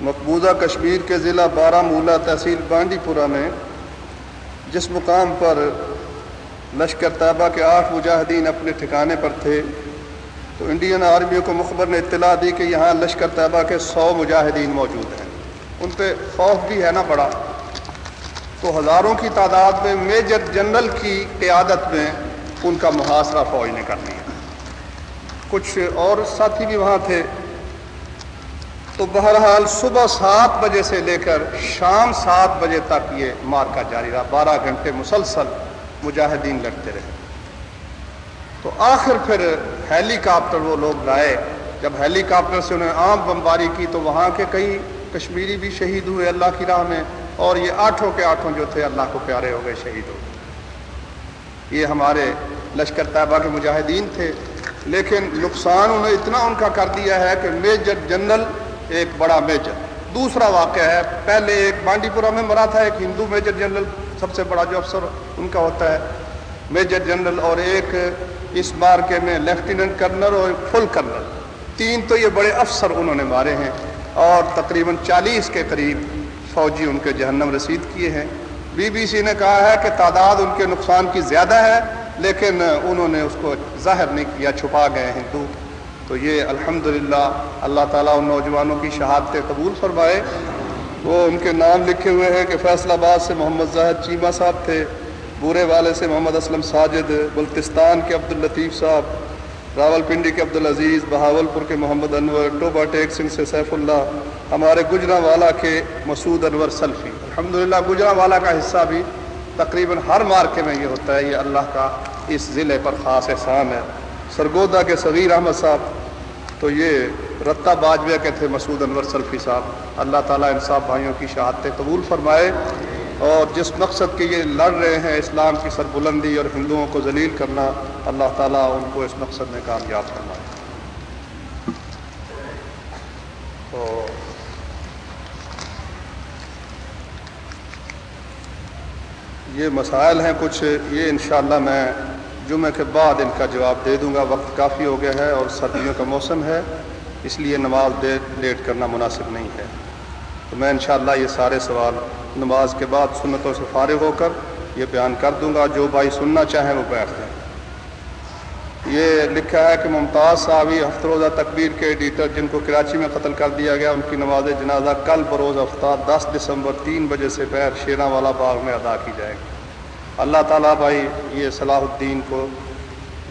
مقبوضہ کشمیر کے ضلع بارہ مولہ تحصیل بانڈی پورہ میں جس مقام پر لشکر طیبہ کے آٹھ مجاہدین اپنے ٹھکانے پر تھے، تو انڈین آرمی کو مخبر نے اطلاع دی کہ یہاں لشکر طیبہ کے سو مجاہدین موجود ہیں۔ ان پہ خوف بھی ہے نا بڑا۔ تو ہزاروں کی تعداد میں میجر جنرل کی قیادت میں ان کا محاصرہ فوج نے کر لیا۔ کچھ اور ساتھی بھی وہاں تھے۔ تو بہرحال صبح سات بجے سے لے کر شام سات بجے تک یہ مارکا جاری رہا۔ بارہ گھنٹے مسلسل مجاہدین لڑتے رہے۔ تو آخر پھر ہیلی کاپٹر وہ لوگ لائے۔ جب ہیلی کاپٹر سے انہیں عام بمباری کی تو وہاں کے کئی کشمیری بھی شہید ہوئے اللہ کی راہ میں اور یہ آٹھوں کے آٹھوں جو تھے اللہ کو پیارے ہو گئے، شہید ہو گئے۔ یہ ہمارے لشکر طیبہ کے مجاہدین تھے۔ لیکن نقصان انہیں اتنا ان کا کر دیا ہے کہ میجر جنرل ایک بڑا میجر۔ دوسرا واقعہ ہے، پہلے ایک بانڈی پورہ میں مرا تھا، ایک ہندو میجر جنرل، سب سے بڑا جو افسر ان کا ہوتا ہے۔ میجر جنرل اور ایک اس بار کے میں لیفٹیننٹ کرنل اور فل کرنل۔ تین تو یہ بڑے افسر انہوں نے مارے ہیں۔ اور تقریباً چالیس کے قریب فوجی ان کے جہنم رسید کیے ہیں۔ بی بی سی نے کہا ہے کہ تعداد ان کے نقصان کی زیادہ ہے، لیکن انہوں نے اس کو ظاہر نہیں کیا، چھپا گئے ہندو تو یہ الحمدللہ اللہ تعالیٰ ان نوجوانوں کی شہادت قبول فرمائے۔ وہ ان کے نام لکھے ہوئے ہیں کہ فیصل آباد سے محمد زاہد چیمہ صاحب تھے، بورے والے سے محمد اسلم ساجد، بلتستان کے عبداللطیف صاحب، راول پنڈی کے عبدالعزیز بہاول پور کے محمد انور ٹوبا ٹیک سنگھ سے سیف اللہ، ہمارے گجرا والا کے مسعود انور سلفی۔ الحمدللہ گجرا والا کا حصہ بھی تقریباً ہر مارکے میں یہ ہوتا ہے، یہ اللہ کا اس ضلع پر خاص احسان ہے۔ سرگودا کے صغیر احمد صاحب تو یہ رتہ باجوہ کے تھے مسعود انور سلفی صاحب۔ اللہ تعالیٰ انصاف بھائیوں کی شہادت قبول فرمائے اور جس مقصد کے یہ لڑ رہے ہیں اسلام کی سربلندی اور ہندوؤں کو ذلیل کرنا، اللہ تعالیٰ ان کو اس مقصد میں کامیاب فرمائے۔ تو یہ مسائل ہیں، کچھ یہ انشاءاللہ میں جمعہ کے بعد ان کا جواب دے دوں گا۔ وقت کافی ہو گیا ہے اور سردیوں کا موسم ہے، اس لیے نماز لیٹ کرنا مناسب نہیں ہے۔ تو میں انشاءاللہ یہ سارے سوال نماز کے بعد سنتوں سے فارغ ہو کر یہ بیان کر دوں گا۔ جو بھائی سننا چاہیں وہ بیٹھ دیں یہ لکھا ہے کہ ممتاز صاحبی ہفت روزہ تکبیر کے ایڈیٹر جن کو کراچی میں قتل کر دیا گیا، ان کی نماز جنازہ کل بروز ہفتہ دس دسمبر تین بجے سے پیر شیرہ والا باغ میں ادا کی جائے گی۔ اللہ تعالیٰ بھائی یہ صلاح الدین کو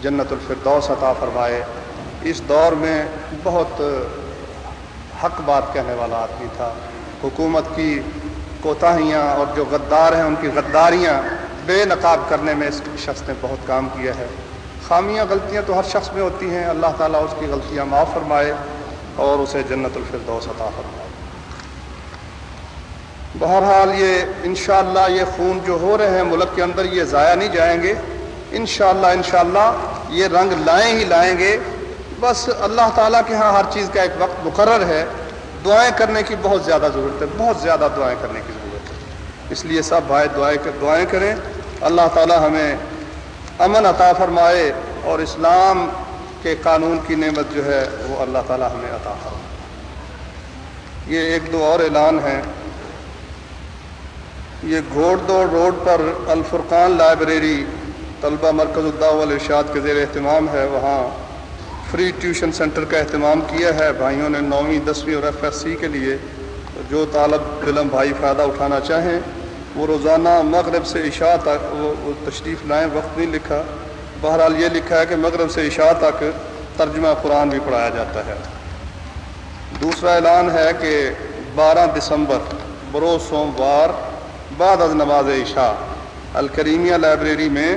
جنت الفردوس عطا فرمائے۔ اس دور میں بہت حق بات کہنے والا آدمی تھا۔ حکومت کی کوتاہیاں اور جو غدار ہیں، ان کی غداریاں بے نقاب کرنے میں اس شخص نے بہت کام کیا ہے۔ خامیاں، غلطیاں تو ہر شخص میں ہوتی ہیں۔ اللہ تعالیٰ اس کی غلطیاں معاف فرمائے اور اسے جنت الفردوس عطا فرمائے۔ بہرحال یہ انشاءاللہ یہ خون جو ہو رہے ہیں ملک کے اندر یہ ضائع نہیں جائیں گے۔ انشاءاللہ انشاءاللہ یہ رنگ لائیں ہی لائیں گے۔ بس اللہ تعالیٰ کے ہاں ہر چیز کا ایک وقت مقرر ہے۔ دعائیں کرنے کی بہت زیادہ ضرورت ہے، بہت زیادہ دعائیں کرنے کی ضرورت ہے۔ اس لیے سب بھائی دعائیں دعائیں کریں۔ اللہ تعالیٰ ہمیں امن عطا فرمائے اور اسلام کے قانون کی نعمت جو ہے وہ اللہ تعالیٰ ہمیں عطا فرمائے۔ یہ ایک دو اور اعلان ہیں۔ یہ گھوڑ دوڑ روڈ پر الفرقان لائبریری طلبہ مرکز الداء الرشاد کے زیر اہتمام ہے، وہاں فری ٹیوشن سینٹر کا اہتمام کیا ہے۔ بھائیوں نے نویں، دسویں اور ایف ایس سی کے لیے جو طالب علم بھائی فائدہ اٹھانا چاہیں، وہ روزانہ مغرب سے عشاء تک وہ تشریف لائیں۔ وقت نہیں لکھا۔ بہرحال یہ لکھا ہے کہ مغرب سے عشاء تک ترجمہ قرآن بھی پڑھایا جاتا ہے۔ دوسرا اعلان ہے کہ بارہ دسمبر، بروز سوموار بعد از نماز عشاء، الکریمیہ لائبریری میں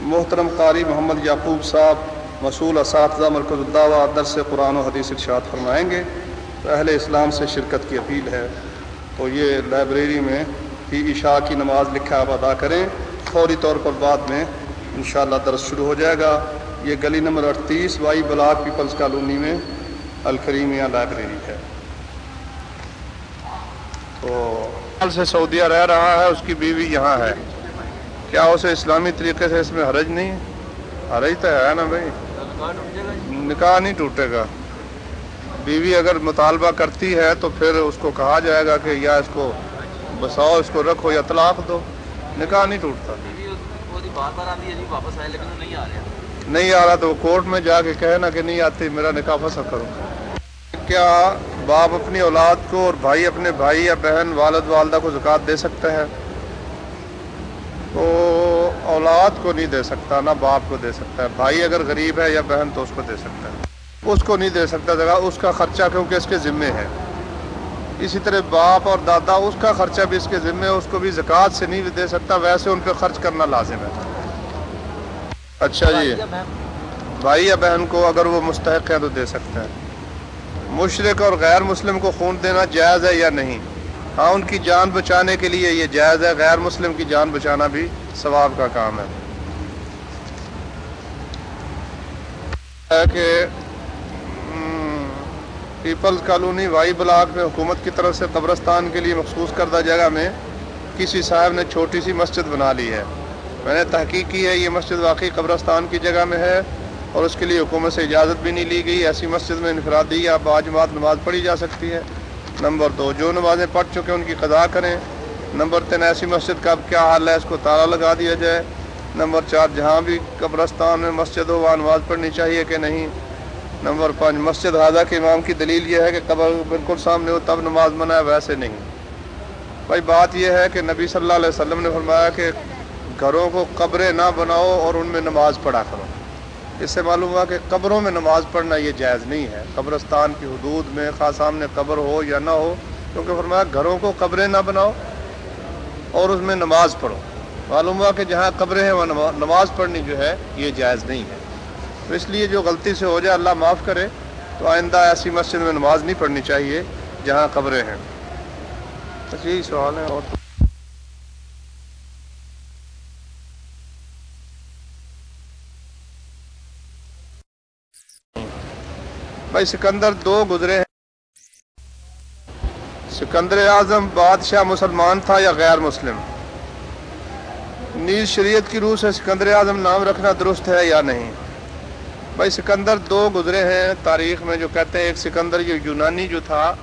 محترم قاری محمد یعقوب صاحب مصول اساتذہ مرکز الدعوہ درس قرآن و حدیث ارشاد فرمائیں گے۔ تو اہل اسلام سے شرکت کی اپیل ہے۔ تو یہ لائبریری میں ہی عشاء کی نماز لکھا آپ ادا کریں۔ فوری طور پر بعد میں انشاءاللہ درس شروع ہو جائے گا۔ یہ گلی نمبر اڑتیس وائی بلاک پیپلز کالونی میں الکریمیہ لائبریری ہے۔ تو سے سعودیہ رہ رہا ہے، اس کی بیوی یہاں ہے۔ کیا اسے اسلامی طریقے سے اس میں حرج نہیں؟ حرج تو ہے نا بھائی۔ نکاح نہیں ٹوٹے گا۔ بیوی اگر مطالبہ کرتی ہے تو پھر اس کو کہا جائے گا کہ یا اس کو بساؤ، اس کو رکھو یا طلاق دو۔ نکاح نہیں ٹوٹتا۔ نہیں آ رہا تو وہ کورٹ میں جا کے کہنا کہ نہیں آتی، میرا نکاح پھنسا کرو۔ کیا باپ اپنی اولاد کو اور بھائی اپنے بھائی یا بہن والد والدہ کو زکوٰۃ دے سکتا ہے تو اولاد کو نہیں دے سکتا نہ باپ کو دے سکتا ہے۔ بھائی اگر غریب ہے یا بہن تو اس کو دے سکتا ہے۔ اس کو نہیں دے سکتا جگہ اس کا خرچہ کیونکہ اس کے ذمے ہے۔ اسی طرح باپ اور دادا اس کا خرچہ بھی اس کے ذمے ہے اس کو بھی زکوٰۃ سے نہیں دے سکتا ویسے ان پہ خرچ کرنا لازم ہے۔ اچھا جی۔ بھائی یا بہن؟ کو اگر وہ مستحق ہے تو دے سکتا ہے مشرق اور غیر مسلم کو خون دینا جائز ہے یا نہیں؟ ہاں ان کی جان بچانے کے لیے یہ جائز ہے، غیر مسلم کی جان بچانا بھی ثواب کا کام ہے۔ کہ پیپلز کالونی وائی بلاک میں حکومت کی طرف سے قبرستان کے لیے مخصوص کردہ جگہ میں کسی صاحب نے چھوٹی سی مسجد بنا لی ہے۔ میں نے تحقیق کی ہے، یہ مسجد واقعی قبرستان کی جگہ میں ہے۔ اور اس کے لیے حکومت سے اجازت بھی نہیں لی گئی۔ ایسی مسجد میں انفرادی یا باجماعت نماز پڑھی جا سکتی ہے۔ نمبر دو، جو نمازیں پڑھ چکے ان کی قضا کریں۔ نمبر تین، ایسی مسجد کا اب کیا حال ہے؟ اس کو تالا لگا دیا جائے۔ نمبر چار، جہاں بھی قبرستان میں مسجد ہو وہاں نماز پڑھنی چاہیے کہ نہیں۔ نمبر پانچ، مسجد حاضہ کے امام کی دلیل یہ ہے کہ قبر بالکل سامنے ہو، تب نماز منع ہے، ویسے نہیں۔ بھائی، بات یہ ہے کہ نبی صلی اللہ علیہ وسلم نے فرمایا کہ گھروں کو قبریں نہ بناؤ اور ان میں نماز پڑھا کرو۔ اس سے معلوم ہوا کہ قبروں میں نماز پڑھنا یہ جائز نہیں ہے۔ قبرستان کی حدود میں خاص سامنے قبر ہو یا نہ ہو، کیونکہ فرمایا گھروں کو قبریں نہ بناؤ اور اس میں نماز پڑھو۔ معلوم ہوا کہ جہاں قبریں ہیں، وہاں نماز پڑھنی جو ہے، یہ جائز نہیں ہے۔ تو اس لیے جو غلطی سے ہو جائے، اللہ معاف کرے۔ تو آئندہ ایسی مسجد میں نماز نہیں پڑھنی چاہیے جہاں قبریں ہیں۔ بس یہی سوال ہے اور بھائی سکندر دو گزرے ہیں۔ سکندر اعظم بادشاہ مسلمان تھا یا غیر مسلم؟ نیز شریعت کی روح سے سکندر اعظم نام رکھنا درست ہے یا نہیں؟ بھائی سکندر دو گزرے ہیں۔ تاریخ میں جو کہتے ہیں، ایک سکندر یہ یونانی جو تھا،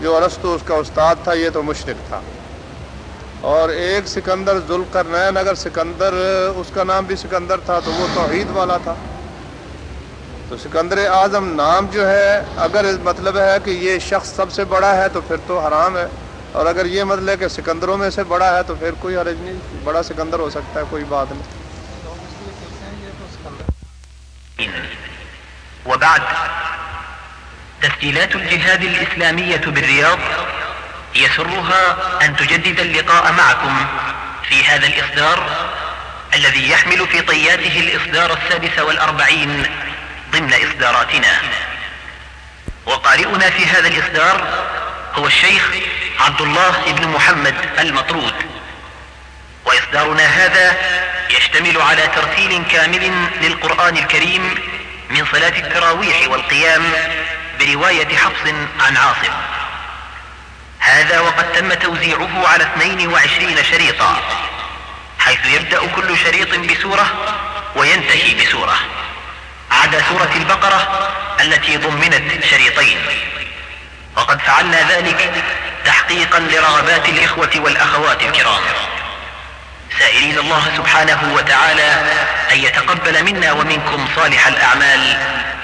جو ارستو اس کا استاد تھا، یہ تو مشرق تھا۔ اور ایک سکندر ذوالقرنین، اگر سکندر، اس کا نام بھی سکندر تھا تو وہ توحید والا تھا۔ تو سکندر اعظم نام جو ہے، اگر مطلب ہے کہ یہ شخص سب سے بڑا ہے تو پھر تو حرام ہے۔ اور اگر یہ مطلب ہے کہ سکندروں میں سے بڑا ہے تو پھر کوئی حرج نہیں، بڑا سکندر ہو سکتا ہے، کوئی بات نہیں۔ وبعد، تسجيلات الجهاد الإسلامية بالرياض، يسرها أن تجدد اللقاء معكم في هذا الإصدار الذي يحمل في طياته الإصدار السادس والأربعين. ضمن إصداراتنا. وقارئنا في هذا الإصدار هو الشيخ عبد الله بن محمد المطرود. وإصدارنا هذا يشتمل على ترتيل كامل للقرآن الكريم من صلاة التراويح والقيام برواية حفص عن عاصم. هذا وقد تم توزيعه على 22 شريطا، حيث يبدأ كل شريط بسورة وينتهي بسورة. عدا سورة البقرة التي ضمنت شريطين. وقد فعلنا ذلك تحقيقا لرغبات الإخوة والأخوات الكرام. سائلين الله سبحانه وتعالى أن يتقبل منا ومنكم صالح الأعمال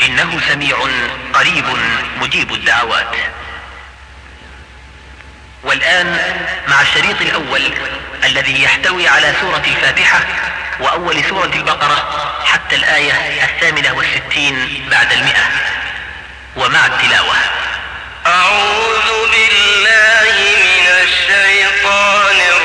إنه سميع قريب مجيب الدعوات. والآن مع الشريط الأول الذي يحتوي على سورة الفاتحة وأول سورة البقرة حتى الآية الثامنة والستين بعد المئة. ومع التلاوة. أعوذ بالله من الشيطان الرجيم